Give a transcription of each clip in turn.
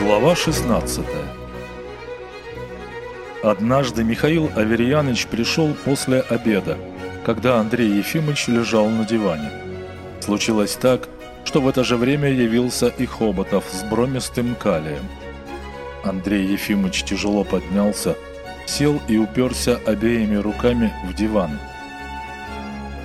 Глава 16 Однажды Михаил Аверьяныч пришел после обеда, когда Андрей Ефимович лежал на диване. Случилось так, что в это же время явился и Хоботов с бромистым калием. Андрей Ефимович тяжело поднялся, сел и уперся обеими руками в диван.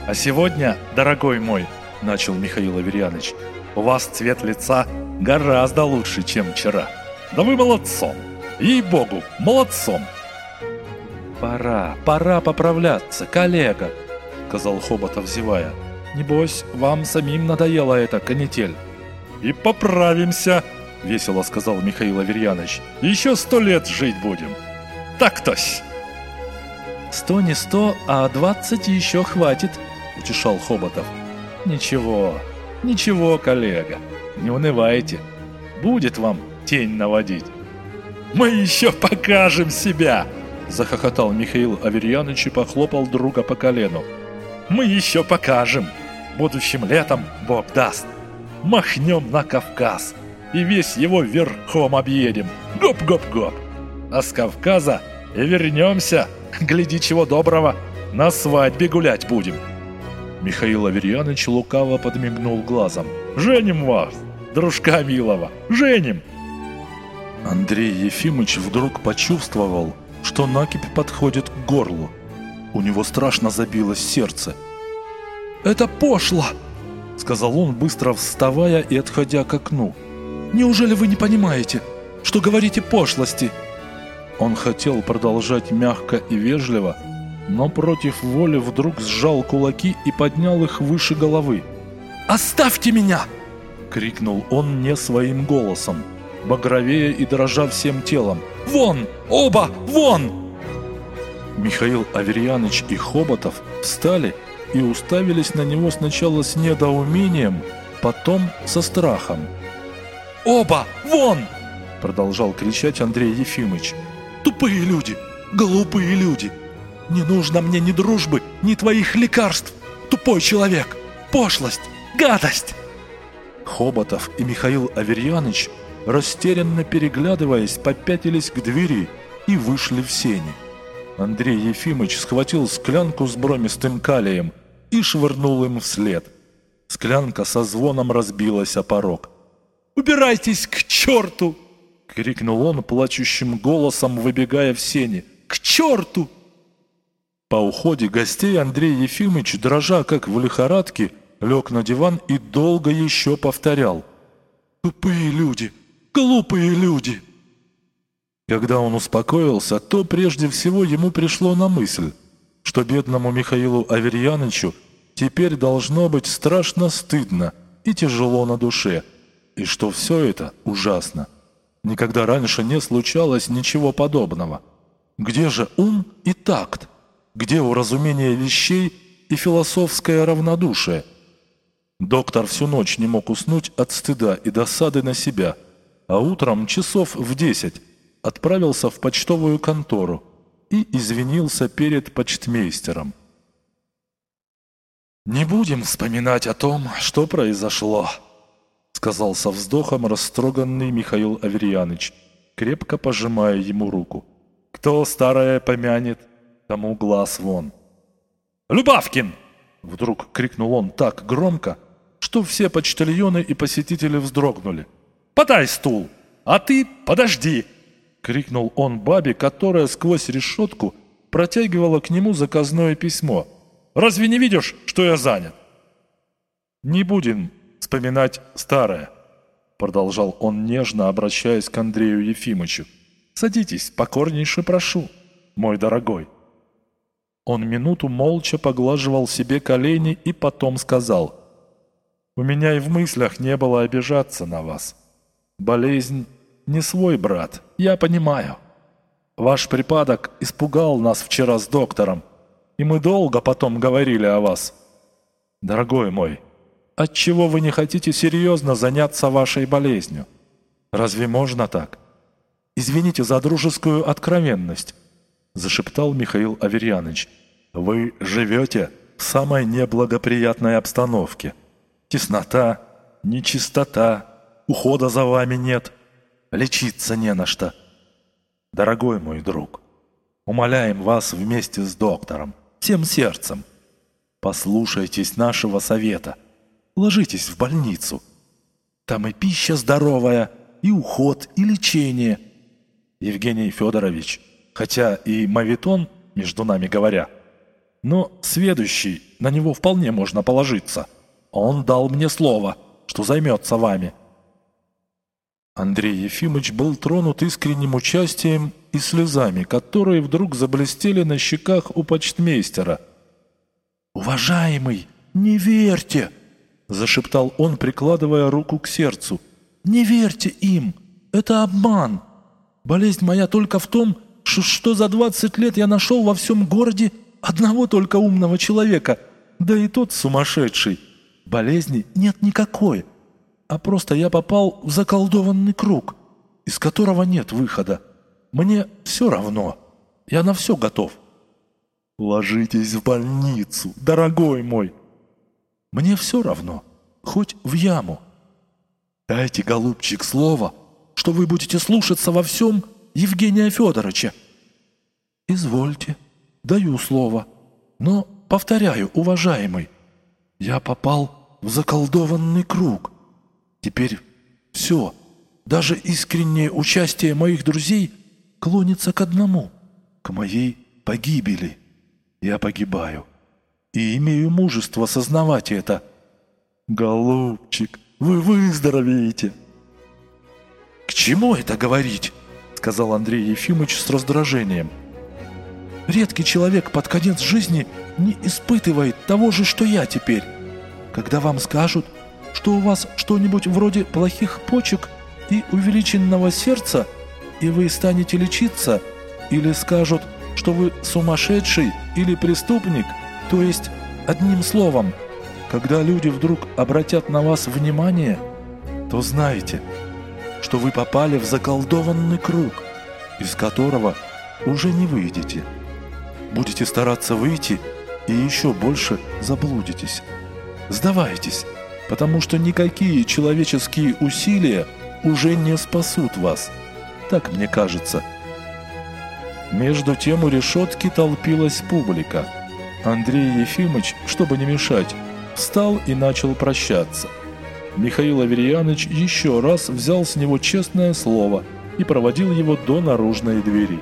«А сегодня, дорогой мой, — начал Михаил Аверьяныч, — у вас цвет лица гораздо лучше, чем вчера. Да вы молодцом! Ей-богу, молодцом!» «Пора, пора поправляться, коллега!» — сказал Хоботов, зевая. «Небось, вам самим надоела эта канитель». «И поправимся!» — весело сказал Михаил Аверьяныч. «Еще сто лет жить будем!» «Так-тось!» «Сто не сто, а двадцать еще хватит!» — утешал Хоботов. «Ничего, ничего, коллега, не унывайте. Будет вам тень наводить». «Мы еще покажем себя!» Захохотал Михаил Аверьяныч и похлопал друга по колену. «Мы еще покажем! Будущим летом Бог даст! Махнем на Кавказ и весь его верхом объедем! Гоп-гоп-гоп! А с Кавказа вернемся, гляди чего доброго, на свадьбе гулять будем!» Михаил Аверьяныч лукаво подмигнул глазом. «Женим вас, дружка милого, женим!» Андрей Ефимович вдруг почувствовал, что накипь подходит к горлу. У него страшно забилось сердце. «Это пошло!» — сказал он, быстро вставая и отходя к окну. «Неужели вы не понимаете, что говорите пошлости?» Он хотел продолжать мягко и вежливо, но против воли вдруг сжал кулаки и поднял их выше головы. «Оставьте меня!» — крикнул он не своим голосом, багровее и дрожа всем телом. «Вон! Оба! Вон!» Михаил Аверьяныч и Хоботов встали и уставились на него сначала с недоумением, потом со страхом. «Оба! Вон!» — продолжал кричать Андрей Ефимович. «Тупые люди! Глупые люди! Не нужно мне ни дружбы, ни твоих лекарств! Тупой человек! Пошлость! Гадость!» Хоботов и Михаил Аверьяныч растерянно переглядываясь, попятились к двери и вышли в сени. Андрей Ефимович схватил склянку с бромистым калием и швырнул им вслед. Склянка со звоном разбилась о порог. «Убирайтесь к черту!» — крикнул он плачущим голосом, выбегая в сени. «К черту!» По уходе гостей Андрей Ефимович, дрожа как в лихорадке, лег на диван и долго еще повторял. «Тупые люди! Глупые люди!» Когда он успокоился, то прежде всего ему пришло на мысль, что бедному Михаилу Аверьянычу теперь должно быть страшно стыдно и тяжело на душе, и что все это ужасно. Никогда раньше не случалось ничего подобного. Где же ум и такт? Где уразумение вещей и философское равнодушие? Доктор всю ночь не мог уснуть от стыда и досады на себя, а утром часов в десять отправился в почтовую контору и извинился перед почтмейстером. «Не будем вспоминать о том, что произошло», — сказал со вздохом растроганный Михаил Аверьяныч, крепко пожимая ему руку. «Кто старое помянет, тому глаз вон». «Любавкин!» — вдруг крикнул он так громко, что все почтальоны и посетители вздрогнули. «Подай стул, а ты подожди!» — крикнул он бабе, которая сквозь решетку протягивала к нему заказное письмо. «Разве не видишь, что я занят?» «Не будем вспоминать старое», — продолжал он нежно, обращаясь к Андрею Ефимовичу. «Садитесь, покорнейше прошу, мой дорогой». Он минуту молча поглаживал себе колени и потом сказал, «У меня и в мыслях не было обижаться на вас. Болезнь не свой брат, я понимаю. Ваш припадок испугал нас вчера с доктором, и мы долго потом говорили о вас. Дорогой мой, отчего вы не хотите серьезно заняться вашей болезнью? Разве можно так? Извините за дружескую откровенность, зашептал Михаил Аверьяныч. Вы живете в самой неблагоприятной обстановке. Теснота, нечистота, ухода за вами нет, лечиться не на что. Дорогой мой друг, умоляем вас вместе с доктором, всем сердцем, послушайтесь нашего совета, ложитесь в больницу. Там и пища здоровая, и уход, и лечение. Евгений Федорович, хотя и мавитон, между нами говоря, но следующий, на него вполне можно положиться. Он дал мне слово, что займется вами. Андрей Ефимович был тронут искренним участием и слезами, которые вдруг заблестели на щеках у почтмейстера. «Уважаемый, не верьте!» – зашептал он, прикладывая руку к сердцу. «Не верьте им! Это обман! Болезнь моя только в том, что за двадцать лет я нашел во всем городе одного только умного человека, да и тот сумасшедший. Болезни нет никакой, а просто я попал в заколдованный круг, из которого нет выхода. Мне все равно. Я на все готов. Ложитесь в больницу, дорогой мой. Мне все равно. Хоть в яму. Дайте, голубчик, слово, что вы будете слушаться во всем Евгения Федоровича. Извольте, даю слово. Но, повторяю, уважаемый, я попал в заколдованный круг. Теперь все, даже искреннее участие моих друзей клонится к одному, к моей погибели. Я погибаю и имею мужество сознавать это. Голубчик, вы выздоровеете. К чему это говорить? Сказал Андрей Ефимович с раздражением. Редкий человек под конец жизни не испытывает того же, что я теперь. Когда вам скажут, что у вас что-нибудь вроде плохих почек и увеличенного сердца, и вы станете лечиться, или скажут, что вы сумасшедший или преступник, то есть, одним словом, когда люди вдруг обратят на вас внимание, то знайте, что вы попали в заколдованный круг, из которого уже не выйдете. Будете стараться выйти и еще больше заблудитесь. Сдавайтесь потому что никакие человеческие усилия уже не спасут вас. Так мне кажется. Между тем у решетки толпилась публика. Андрей Ефимович, чтобы не мешать, встал и начал прощаться. Михаил Аверьяныч еще раз взял с него честное слово и проводил его до наружной двери.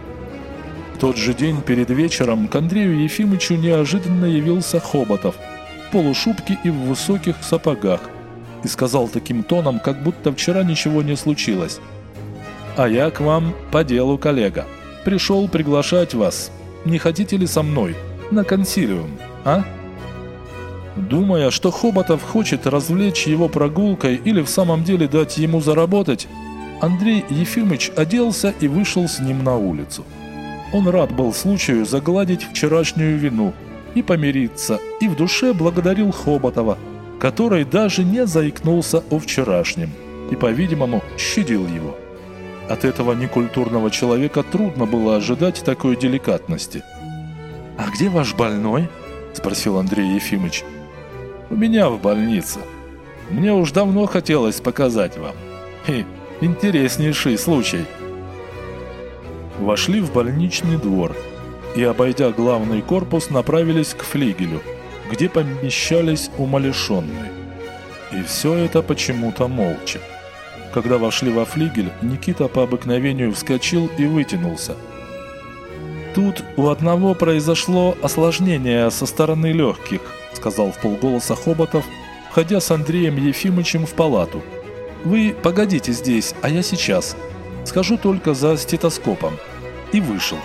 В тот же день перед вечером к Андрею Ефимовичу неожиданно явился Хоботов – полушубке и в высоких сапогах, и сказал таким тоном, как будто вчера ничего не случилось. «А я к вам по делу, коллега. Пришел приглашать вас. Не хотите ли со мной? На консилиум, а?» Думая, что Хоботов хочет развлечь его прогулкой или в самом деле дать ему заработать, Андрей Ефимович оделся и вышел с ним на улицу. Он рад был случаю загладить вчерашнюю вину – и помириться, и в душе благодарил Хоботова, который даже не заикнулся о вчерашнем и, по-видимому, щадил его. От этого некультурного человека трудно было ожидать такой деликатности. «А где ваш больной?» – спросил Андрей Ефимович. «У меня в больнице. Мне уж давно хотелось показать вам. Хе, интереснейший случай». Вошли в больничный двор – и, обойдя главный корпус, направились к флигелю, где помещались умалишенные. И все это почему-то молча. Когда вошли во флигель, Никита по обыкновению вскочил и вытянулся. «Тут у одного произошло осложнение со стороны легких», сказал в полголоса Хоботов, входя с Андреем Ефимовичем в палату. «Вы погодите здесь, а я сейчас. Схожу только за стетоскопом». И вышел.